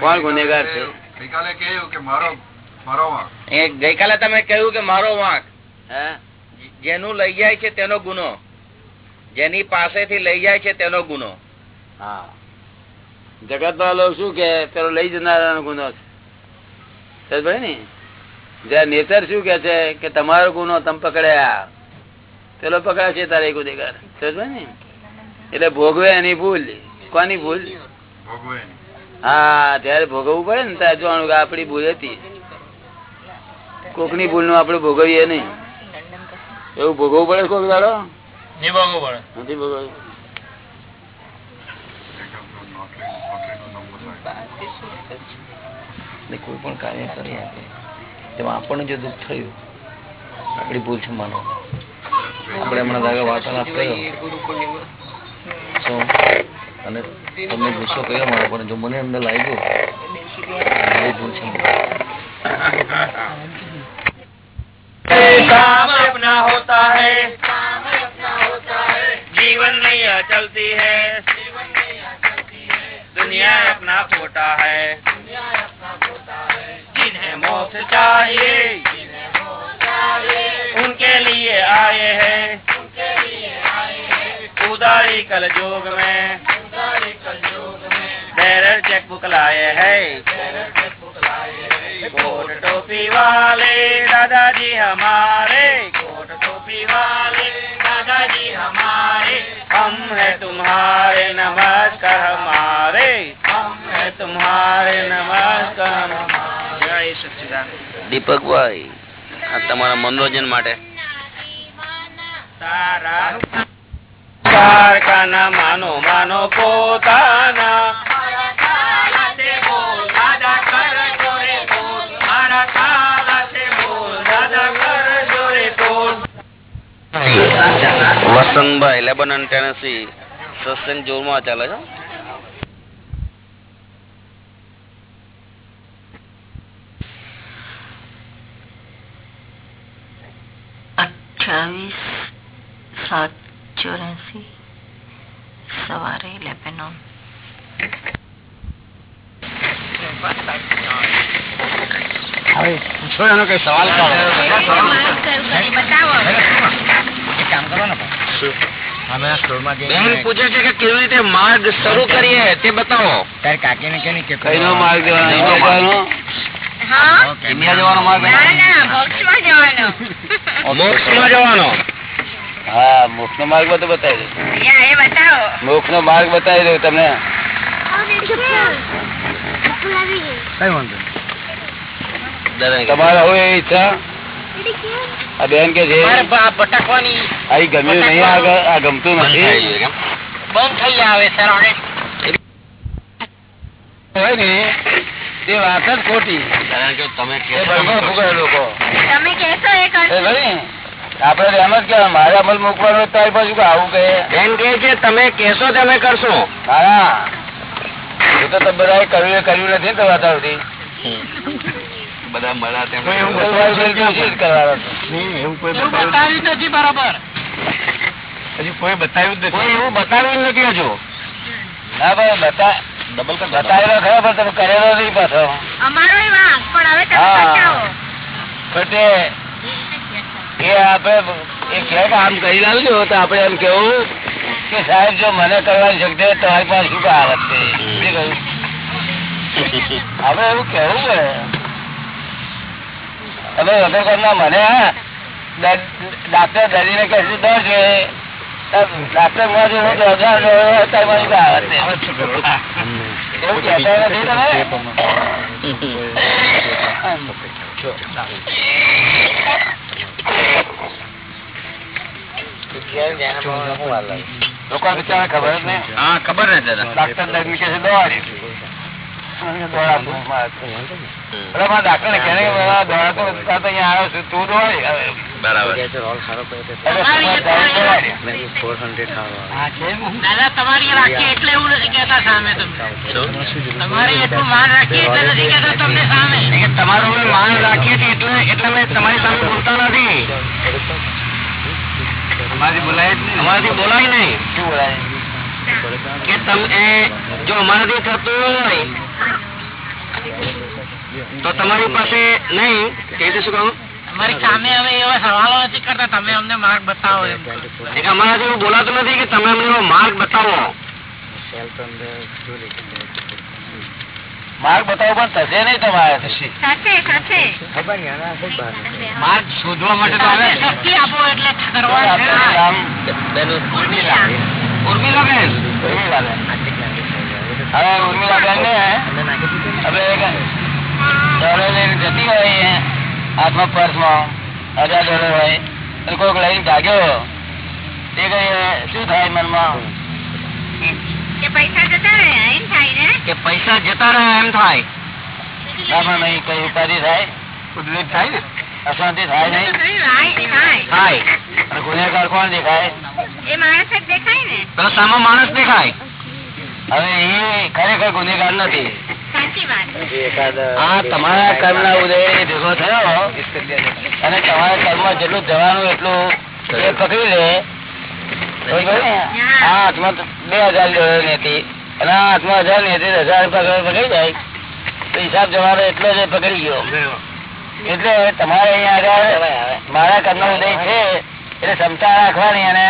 કોણ ગુનેગાર છે? ગઈકાલે કહ્યું કે મારો મારો વાંક. ગઈકાલે તમે કહ્યું કે મારો વાંક. હે? જેનું લઈ જાય છે તેનો ગુનો. જેની પાસેથી લઈ જાય છે તેનો ગુનો. હા. જગત વાળો શું કે, પેલો લઈ જનારાનો ગુનો છે. ને નેચર શું કે છે કે, તમારો ગુનો તમે પકડ્યા. પેલો છે તારે ગુનેગાર એટલે ભોગવે એની ભૂલ. કોની ભૂલ? હા ત્યારે ભોગવવું પડે ને ત્યારે જોવાનું કે આપડી ભૂલ હતી. કોકની ભૂલનું આપડે ભોગવીએ નહીં. એવું ભોગવવું પડે કોક દાડો નહીં ભાગવું પડે નથી ભોગવવું કોઈ પણ કાર્ય કરી આપે તેમાં આપણને જો દુઃખ થયું આપણી ભૂલ છે માનો આપણે હમણાં દાગા વાર્તાલાપ કર્યો તો અને તમને ગુસ્સો કર્યો મારો પણ જો મને અંદર લાગ્યો મારી ભૂલ છે काम अपना होता है जीवन नहीं चलती है। दुनिया अपना खोटा है। जिन्हें मोक्ष चाहिए, उनके लिए आए हैं। उदारी कल जोग में, बैरर चेक बुक लाए हैं। कोट टोपी वाले दादाजी हमारे कोट टोपी वाले दादाजी हमारे हम है तुम्हारे नमस्कार हमारे हम है तुम्हारे नमस्कार हमारे जय सच्चिदानंद દીપકભાઈ આ તમારા મનોરંજન માટે તારા કારખાના માનો માનો પોતાના વસંતભાઈ લેબનન ટેનસી સત્સંગ જોરમાં ચાલે છે? અઠ્યાવીસ સાત ચોરાસી સવારે લેબેનોન બેન પૂછે છે કે કેવી રીતે માર્ગ શરૂ કરીએ તે બતાવો. કઈનો માર્ગ દેવાનો ઇન્ડિયા જવાનો? ઇન્ડિયા જવાનો માર્ગ? મોક્ષમાં જવાનો. મોક્ષમાં જવાનો. હા મોક્ષ નો માર્ગ બધો બતાવી દઉં એ મોક્ષ નો માર્ગ બતાવી દઉં તમને. તમારે હોય ઈચ્છા? બેન કે છે આ ગમ્યું નહીં આ ગમતું નથી. બંધ થઈ આવે સર ને વાત જ ખોટી? આપડે એમ જ કહેવાય મારે અમલ મૂકવાનો તારી બાજુ આવું કે બેન કે છે તમે કેશો તમે કરશો. હા. એ તો તમે બધાએ કર્યું એ કર્યું નથી ને તો વાત આવતી બધા મળ્યા તેમ નથી બરાબર. હજુ કોઈ બતાવ્યું જ કોઈ એવું બતાવ્યું નથી હજુ. ના ભાઈ બતા ડબલ બતાવેલો ખરો પણ તમે કરેલો નહીં પાછો. પણ હવે હા. પણ તે એ આપડે એ કે આમ કરી લાવજો તો એમ કેવું કે સાહેબ જો મને કરવાની શક્તિ તમારી પાસે શું કહાવત છે? આપડે એવું કેવું પડે તમે વગર કરના મને ડાક્ટર દર્દીને કહેશું દર જોઈએ ડાક્ટરમાં જો તો હજાર. એવું કહેતા નથી તમે? લોકો બિચારા ખબર જ નહીં. હા ખબર ને દાદા ડાક્ટર દર્દી કે દવા તમારે માન રાખીએ છીએ એટલે એટલે મેં તમારી સામે બોલતા નથી અમારી બોલાય અમારાથી બોલાય નહીં. શું બોલાય કે તમે, જો અમારાથી થતું હોય તો તમારી પાસે નહીં કે રીતે શું કહું? તમારી સામે હવે એવા સવાલો નથી કરતા તમે અમને માર્ગ બતાવો એમ. એક અમારાથી બોલાતું નથી કે તમે અમને એવો માર્ગ બતાવો. માર્ગ બતાવો પણ થશે નહીં તમારે માર્ગ શોધવા માટે. ઉર્મિલાબેન ઉર્મિલાબેન. હવે ઉર્મિલાબેન ને હવે એક લઈને જતી હોય હાથમાં પર્સમાં હજાર ડોલર હોય અને કોઈક લઈને ભાગ્યો તે કઈ શું થાય મનમાં? પૈસા જતા રહ્યા એમ થાય ને? કે પૈસા જતા રહે એમ થાય. ના નહીં કઈ ઉપાધિ થાય? ઉદ્વેગ થાય ને? અશાંતિ થાય નહીં? થાય. અને ગુનેગાર કોણ દેખાય? એ માણસ દેખાય ને? તો સામો માણસ દેખાય. હવે એ ખરેખર ગુનેગાર નથી. આ તમારા કર્મ ના ઉદય ભેગો થયો. અને તમારા કર્મ જેટલું જવાનું એટલું એ પકડી લે. આ હાથમાં બે હજાર લેવો નથી અને આ હાથમાં હજારની હતી હજાર પકડી જાય. તો હિસાબ જવાનો એટલો જ પકડી ગયો. એટલે તમારે અહીંયા આગળ મારા કર્મ ઉદય છે. એટલે ક્ષમતા રાખવાની અને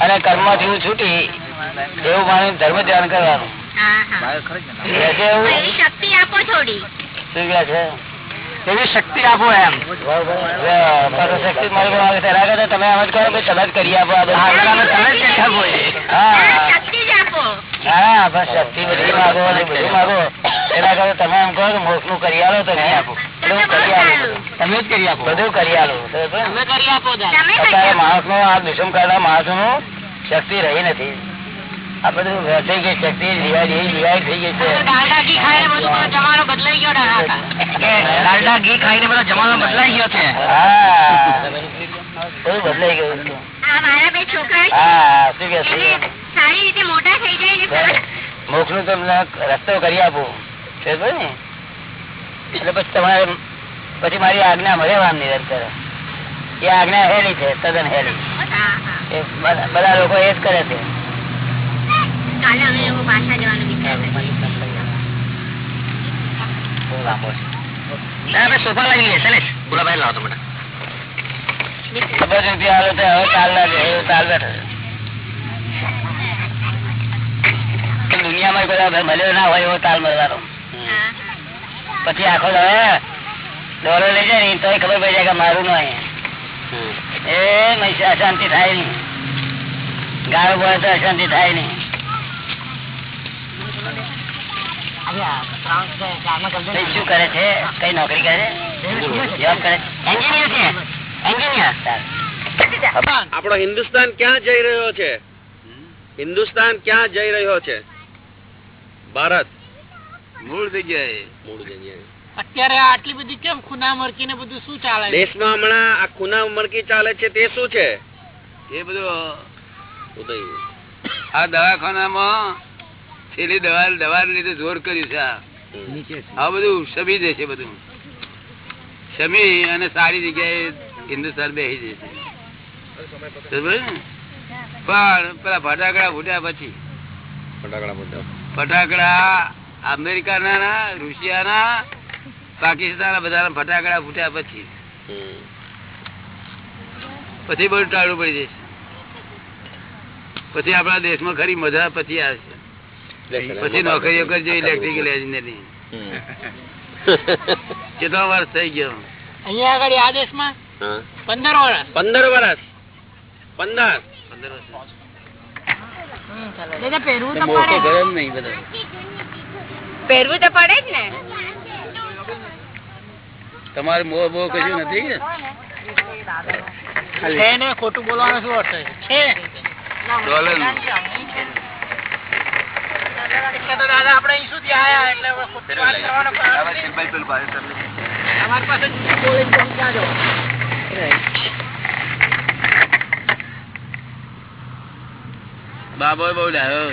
અને કર્મથી છૂટી એવું માણસ ધર્મ ધ્યાન કરવાનું. હા હા. એવું શક્તિ આપો આપો એમ. શક્તિ મારી આવે તમે એમ જ કરો કે કરી આપો હા. હા, હા બસ શક્તિ બધી માગો અને બધું માગો. એના કરતા તમે એમ કહો કે મોક્ષનું કરી આલો તો નહીં આપો. બધું કરી આલો. તમે જ કરી આપો. બધું કરી આપો. તમે કરી આપો અત્યારે માણસનું આ દુષ્મ કરનાર માણસનું શક્તિ રહી નથી. આ બધું થઈ ગઈ શક્તિ લિવાય થઈ ગઈ છે. ડાલડા ઘી ખાઈને બધો જમાનો બદલાઈ ગયો ડાલડા ઘી ખાઈને બધો જમાનો બદલાઈ ગયો છે. હા. બધું બદલાઈ ગયું મારા બે છોકરા હા શું કે સારી રીતે મોટા થઈ જાય મોક્ષનું તમને રસ્તો કરી આપું. ને? એટલે પછી તમારે પછી મારી આજ્ઞા મળે આમ નિરંતર. એ આજ્ઞા હેલી છે તદ્દન હેલી. બધા લોકો એ જ કરે છે. લાવો દુનિયામાં મળ્યો ના હોય એવો તાલ મળવાનો. પછી આખો દાડો દોરો લઈ જાય ને તો ખબર પડી જાય કે મારું નો એ અશાંતિ થાય નહીં. ગાળો બોલે તો અશાંતિ થાય નહીં. શું કરે છે? કઈ નોકરી કરે? જોબ કરે એન્જિનિયર છે? એન્જિનિયર? આપણો હિન્દુસ્તાન ક્યાં જઈ રહ્યો છે? હિન્દુસ્તાન ક્યાં જઈ રહ્યો છે? ભારત. મૂળ જગ્યાએ. મૂળ જગ્યાએ. અત્યારે આટલી બધી કેમ ખૂના મરકી ને બધું શું ચાલે છે? દેશમાં હમણાં આ ખૂના મરકી ચાલે છે તે શું છે? એ બધું આ દવાખાનામાં છેલ્લી દવા દવા લીધે જોર કર્યું છે આ. આ બધું સમી જશે બધું. શમી અને સારી જગ્યાએ હિન્દુસ્તાન બેસી જશે પણ પેલા ફટાકડા ફૂટ્યા પછી. ફટાકડા ફટાકડા અમેરિકાના ના રૂસિયાના પાકિસ્તાન બધા ફટાકડા ફૂટ્યા પછી. પછી બધું ટાળું પડી જશે. પછી આપણા દેશમાં ખરી મજા પછી આવશે પછી નોકરીઓ કરજો ઇલેક્ટ્રિકલ એન્જિનિયરિંગ કેટલો વર્ષ થઈ ગયો? અહીંયા આગળ આ દેશમાં? પંદર વર્ષ. પંદર વર્ષ. પંદર. પંદર વર્ષ. પહેરવું તો પડે જ ને. તમારે મોહ બો કશું નથી કે? ખોટું બોલવાનું શું અર્થ છે. ડોલર દાદા આપણે અહીં આયા? એટલે ખોટી વાત કરવાનો કોઈ અર્થ નહીં. તમારી પાસે જૂઠું ક્યાં જાઓ? બાબો બહુ ડાયો.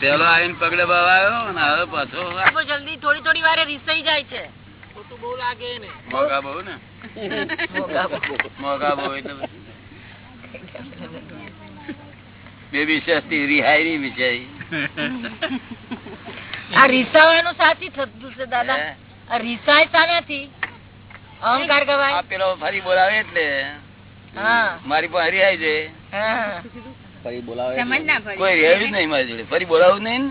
પેલો આવીને પગડે બાબા આવ્યો ને હવે પાછો. જલ્દી થોડી થોડી વારે રીસાઈ જાય છે. ખોટું બહુ લાગે ને. મોગા બહુ ને? મોગા બહુ. એટલે બે વિશેષથી રિહાઈ ની બિચારી આ રીસાવાનું સાચી થતું છે દાદા. આ રીસાય સાનાથી અહંકાર આ પેલો ફરી બોલાવે એટલે. હા. મારી પાસે હરિયાઈ છે. ફરી બોલાવે કોઈ રહેવું જ નહીં મારી જોડે. ફરી બોલાવું નહીં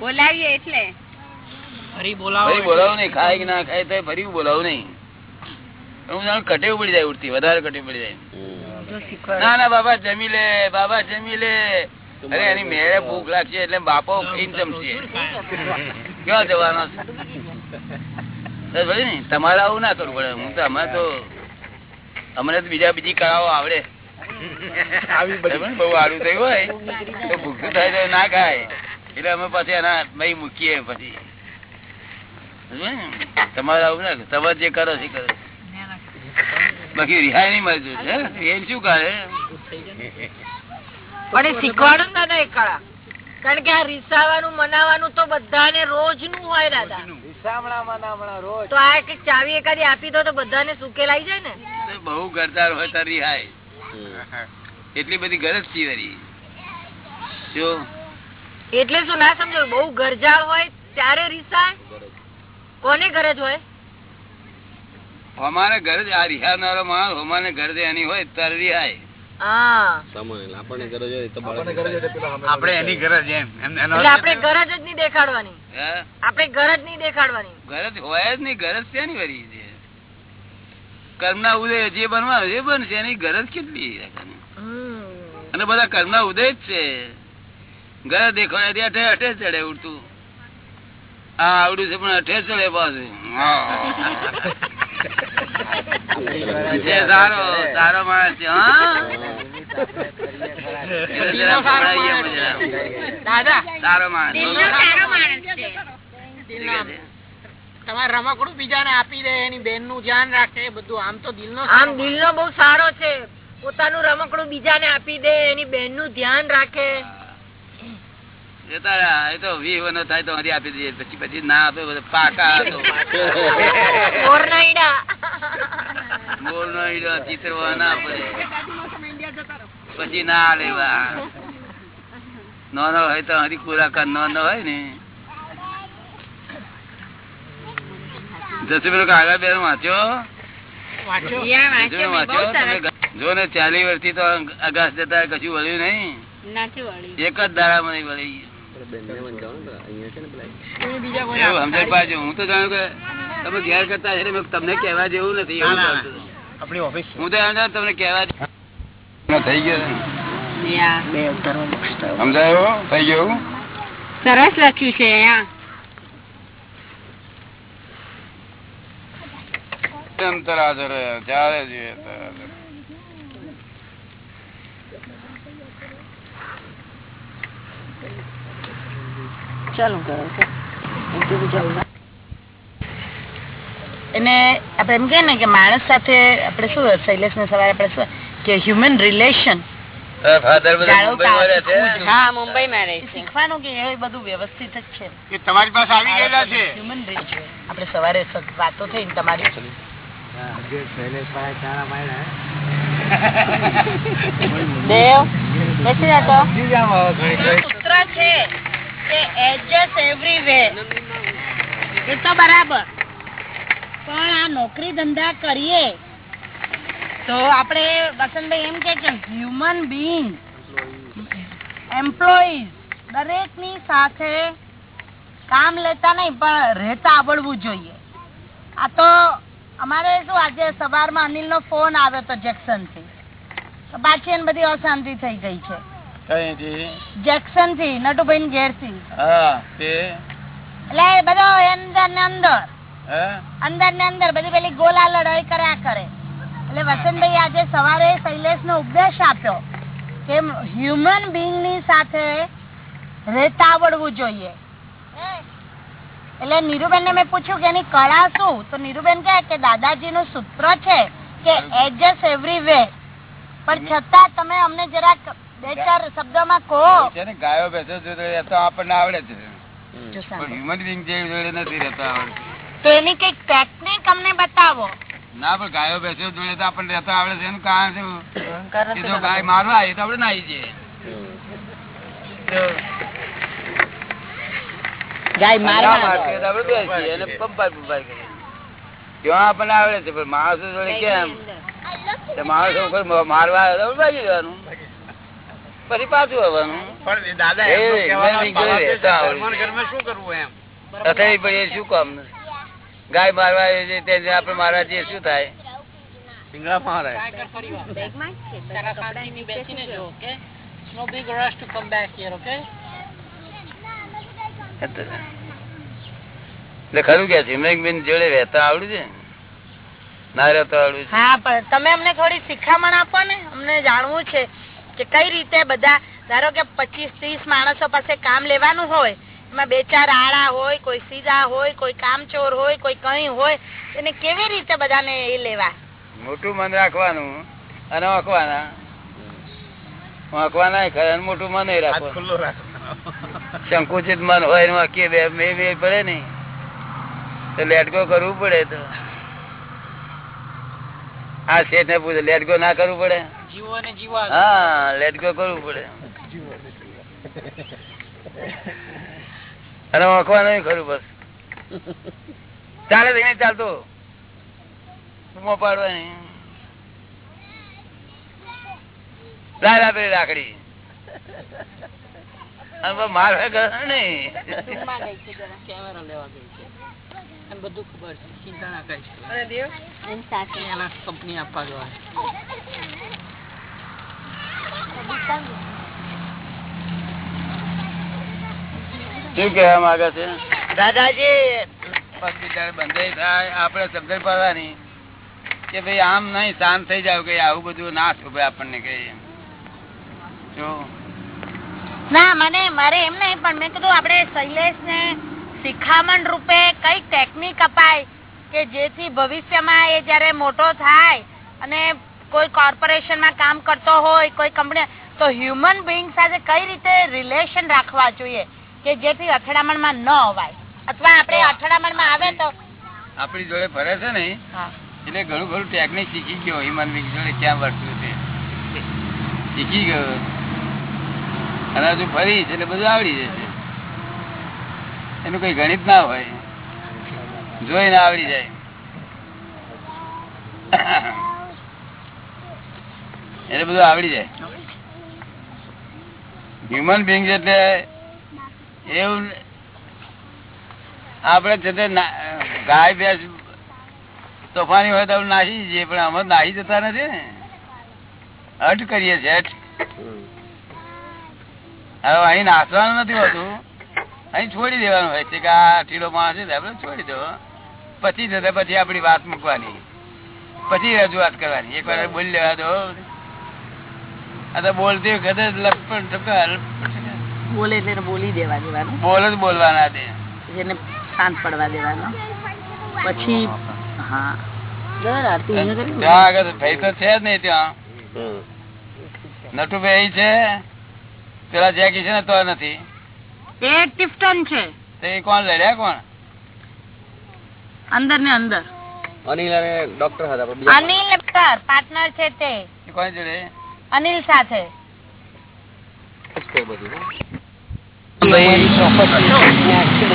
બોલાવીએ એટલે. ફરી બોલાવો બોલાવું નહીં ખાય કે ના ખાય તો ફરી બોલાવું નહીં. હું જાણું કટેવું પડી જાય ઉડતી વધારે કટેવું પડી જાય. ના ના બાબા જમી લે બાબા જમી લે. અરે એની મેળે ભૂખ લાગશે એટલે બાપો ખાઈને જમશે. ક્યાં જવાનો તમારે આવું ના કરવું પડે. હું તો અમે તો અમને તો બીજા બીજી કળાઓ આવડે. બહુ સારું થયું હોય તો ભૂખું થાય તો ના ખાય. એટલે અમે પછી એના ભાઈ મૂકીએ પછી? તમારે આવું ના તમે જે કરો છો કરો. બાકી રિહાઈ નહીં મળતું છે એ શું કરે? પણ એ શીખવાડો દાદા એ કળા. કારણ કે આ રીસાવાનું મનાવાનું તો બધાને રોજનું હોય દાદા તો આ કંઈક ચાવી એકાદી આપી દો તો બધાને સુકેલ આવી જાય ને. બહુ ગરદાર હોય તો રિહાય એટલી બધી ગરજ છે વળી જો એટલે શું ના સમજો બહુ ગરજાળ હોય ત્યારે રીસાય? કોને ગરજ હોય? અમારે ગરજ આ રિહાનારો માણસ અમારે ગરજ એની હોય ત્યારે રિહાય. આપણે એની ગરજ એમ. આપણે ગરજ જ નહીં દેખાડવાની. આપણે ગરજ નહીં દેખાડવાની. ગરજ હોય જ નહીં ગરજ છે ની છે? કર્મના ઉદય જે બનવાનું એ બનશે એની ગરજ કેટલી રાખવાની? અને બધા કર્મના ઉદય જ છે. ઘરે દેખાડે ત્યાં અઠે અઠે ચડે ઉડતું. હા આવડું છે પણ અઠે ચડે પાછું. છે. સારો સારો માણસ છે. તમારે રમકડું બીજાને આપી દે એની બેનનું ધ્યાન રાખે બધું. આમ તો દિલ નો આમ દિલનો બહુ સારો છે. પોતાનું રમકડું બીજાને આપી દે એની બેનનું ધ્યાન રાખે. તારા એ તો વી વનો થાય તો હરી આપી દઈએ. પછી પછી ના આપે પાકા હતો મોરના ઈડા. મોર નો ઈડો ચિતરવા ના પછી ના લેવા નાનો હોય તો હરી પૂરા કર નાનો હોય ને. જસુબેન કાગળ બેન વાંચ્યો જો ને ચાલી વર્ષથી તો અગાસ જતા કશું વળ્યું નહીં. એક જ દાડા નહીં વળી. હું તો જાણું કે તમે ઘેર કરતા એટલે તમને કહેવા જેવું નથી એવું ના, ના. કરતું. આપણી ઓફિસ હું તો તમને કહેવા થઈ ગયો સમજાયો? થઈ ગયું? સરસ લખ્યું છે અંતર હાજર રહ્યા જોઈએ ચાલુ કરો એને આપણે એમ કહીએ ને કે માણસ સાથે આપણે શું શૈલેષ ને સવારે આપણે શું કે હ્યુમન રિલેશન તારા father બધા મુંબઈમાં રહે છે? હા મુંબઈ માં રહે છે. શીખવાનું કે એ બધું વ્યવસ્થિત જ છે. એ તમારી પાસે આવી ગયેલા છે. આપણે સવારે વાતો થઈ ને તમારી દેવ બેસી જતો સૂત્ર છે. એ તો બરાબર. પણ આ નોકરી ધંધા કરીએ તો આપણે વસંતભાઈ એમ કે હ્યુમન બિંગ એમ્પ્લોઈઝ દરેકની સાથે કામ લેતા નહીં, પણ રહેતા આવડવું જોઈએ. આ તો અમારે શું આજે સવારમાં અનિલ નો ફોન આવ્યો હતો જેક્સનથી પાછી એને બધી અશાંતિ થઈ ગઈ છે. કઈથી જેક્સનથી નટુભાઈ ઘેરથી હા તે? એટલે બધો અંદર ને અંદર. અંદર ને અંદર બધી પેલી ગોલા લડાઈ કર્યા કરે. એટલે વસંતભાઈ આજે સવારે શૈલેષ નો ઉપદેશ આપ્યો કે હ્યુમન બિંગની સાથે રહેતા આવડવું જોઈએ. એટલે નીરુબેન ને મેં પૂછ્યું કે એની કળા શું? તો નીરુબેન કહે કે દાદાજી નું સૂત્ર છે કે એડજસ્ટ એવરીવેર પણ છતાં તમે અમને જરાક બે ચાર શબ્દોમાં કહો. છે ને ગાયો ભેંસો જોડે રહેતો આપણને આવડે છે. પણ હ્યુમન બિંગ જે જોડે નથી રહેતો આવડતું. તો એની કંઈક ટેકનિક અમને બતાવો. ના પણ ગાયો ભેંસો જોડે તો આપણને રહેતો આવડે છે. એનું કારણ શું? એ તો ગાય મારવા આવી તો આપણે નાઈ જઈએ. ગાય ના મારતી હોય તો આપણે બેસીએ અને પંપાર પંપાર કરીએ. ત્યાં આપણને આવડે છે પણ માણસો જોડે કેમ? તે માણસો કોઈ મારવા આવે તો ભાગી જવાનું. પછી પાછું આવવાનું. પણ દાદા શું કરવું એમ? અથડી પડીએ શું કામ ગાય મારવા આપણે મારવા જઈએ શું થાય? સિંગડા મારે. ખરું કે છે જોડે રહેતા આવડું છે ના રહેતા આવડું છે. હા પણ તમે અમને થોડી શિખામણ આપો ને અમને જાણવું છે. કે કઈ રીતે બધા ધારો કે પચીસ ત્રીસ માણસો પાસે કામ લેવાનું હોય એમાં બે ચાર આળા હોય કોઈ સીધા હોય કોઈ કામચોર હોય કોઈ કઈ હોય એને કેવી રીતે બધાને એ લેવા? મોટું મન રાખવાનું અને વાંકવાના વાંકવાના ખરા મોટું મન હાથ રાખવાનું. સંકુચિત મન હોય વાંકીએ બે બે બે પડે ને. તો લેટગો કરવું પડે તો. આ શેઠ ને પૂછે લેટગો ના કરવું પડે? હા લેટગો કરવું પડે. અને વાંકવાનું ખરું બસ. ચાલે તો નહીં ચાલતું? બૂમો પાડવાની. લારા પેલી રાખડી. અને બસ મારવા ગયો નહીં. શું કેવા માંગે છે? દાદાજી! પગ બંધાઈ થાય આપડે સમજણ પડવાની કે ભાઈ આમ નહીં શાંત થઈ જાવ કે આવું બધું ના શોભે આપણને કઈ જો. ના મને મારે એમ નહીં પણ મેં કીધું આપણે શૈલેષ ને શિખામણ રૂપે કઈ ટેકનિક અપાય કે જેથી ભવિષ્યમાં એ જયારે મોટો થાય અને કોઈ કોર્પોરેશનમાં કામ કરતો હોય કોઈ કંપની તો હ્યુમન બિંગ સાથે કઈ રીતે રિલેશન રાખવા જોઈએ કે જેથી અથડામણમાં ન અવાય? અથવા આપણે અથડામણમાં આવે તો? આપણી જોડે ફરે છે ને એટલે ઘણું ઘણું ટેકનિક શીખી ગયો હ્યુમન બિંગ જોડે ક્યાં વર્તવું છે શીખી ગયો. અને હજુ ફરી છે એટલે બધું આવડી જશે. એનું કઈ ગણિત ના હોય. જોઈને આવડી જાય. એટલે બધું આવડી જાય. હ્યુમન બિંગ એટલે એવું આપડે છે ગાય, ભેંસ, તોફાની હોય તો આપણે નાસી જઈએ, પણ અમે નાહી જતા નથી ને. અટ કરીએ છીએ અટ હવે અહીં નાસવાનું નથી હોતું. અહીં છોડી દેવાનું હોય છે કે આ ઠીલો માણસ છે આપડે છોડી દેવો પછી જતા પછી આપડી વાત મૂકવાની. પછી રજૂઆત કરવાની. એક વાર બોલી લેવા દો. બોલતી વખતે. બોલે એટલે બોલી દેવા દેવાનું. બોલ જ બોલવાના દે એને શાંત પડવા દેવાનો. પછી હા. ભાઈ તો છે જ નહીં ત્યાં. નટુભાઈ છે. પેલા જેકી છે ને તો નથી. એ ટિફટન છે. તો કોણ લડ્યા કોણ? અંદર ને અંદર. અનિલ અને ડોક્ટર હતા અનિલ પાર્ટનર છે તે. કોણ જોડે? અનિલ સાથે. છે બધું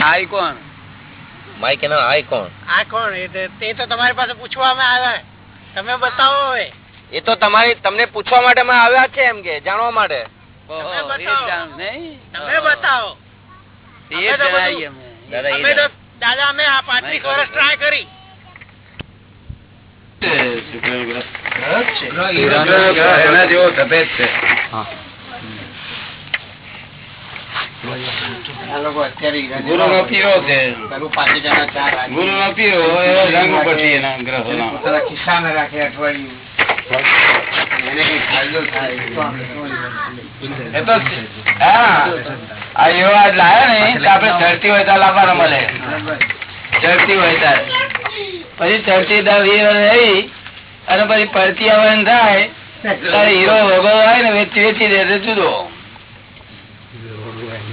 આ ઈ કોણ? માઇક એના આય કોણ? આ કોણ? એ તે- તે તો તમારી પાસે પૂછવામાં આવ્યા. તમે બતાવો હવે. એ તો તમારી તમને પૂછવા માટે અમે આવ્યા છે એમ કે જાણવા માટે. તમે બતાવો. દાદા અમે પાંત્રીસ વર્ષ ટ્રાય કરી. શુક્ર ગ્રહ. હીરાનો ગ્રહ એના જેવો સફેદ છે ગુરુ નો પીરો છે ગુરુ નો પીરો એવો રંગ ઉપરથી એના ગ્રહો એ તો હા આ એવો આજ લાયા ને તો આપડે ચડતી હોય તો લાવવાનો મળે ચડતી હોય ત્યારે પછી ચડતી રહી અને પછી પડતી આવવાનું થાય તારે હીરો વગો હોય ને વેચી વેચી દે જુદો.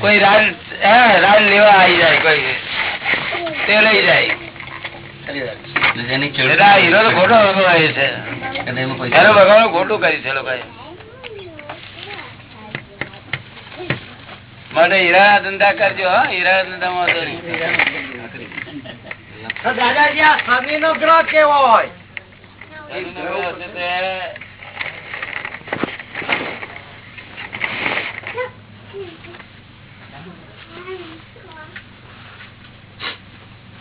કોઈ રાડ હા રાડ લેવા આવી જાય કોઈ. તે લઈ જાય. ખોટો કરી છે માટે હીરા ધંધા કરજો હા. હીરા ધંધા માં દાદાજી આ શનિ નો ગ્રહ કેવો હોય?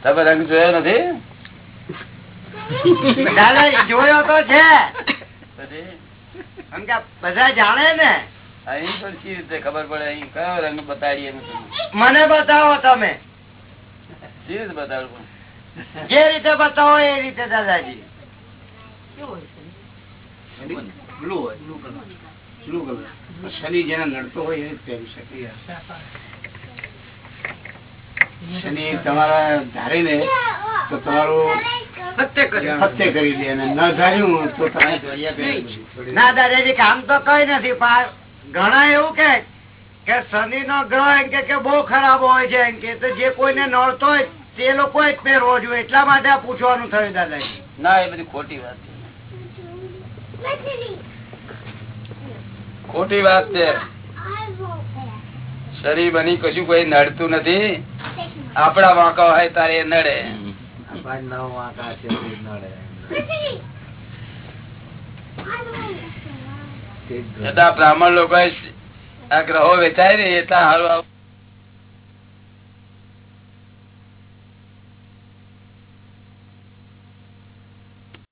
તમે રંગ જોયો નથી? જોયો તો છે. બધા જાણે ને. અહીં પણ સી રીતે ખબર પડે? અહીં કયો રંગ બતાડીએ મને બતાવો તમે. સી રીતે બતાડવું જે રીતે બતાવો એ રીતે દાદાજી. શનિ? જેને નડતો હોય એ પહેરી શકે શનિ તમારા ધારીને તો તમારું સત્ય કરી. દે અને ન ધાર્યું તો તમે ના દાદાજી કામ તો કઈ નથી પણ ઘણા એવું કે કે શનિ નો ગ્રહ એમ કે કે બહુ ખરાબ હોય છે એમ કે જે કોઈને નડતો હોય તે લોકો જ પહેરવો જોઈએ એટલા માટે આ પૂછવાનું થયું દાદાજી. ના એ બધી ખોટી વાત છે. ખોટી વાત છે. શરીર બની કશું કોઈ નડતું નથી. આપડા વાંકા હોય તારે એ નડે. છતાં બ્રાહ્મણ લોકો આ ગ્રહો વેચાય ને એટલા હારું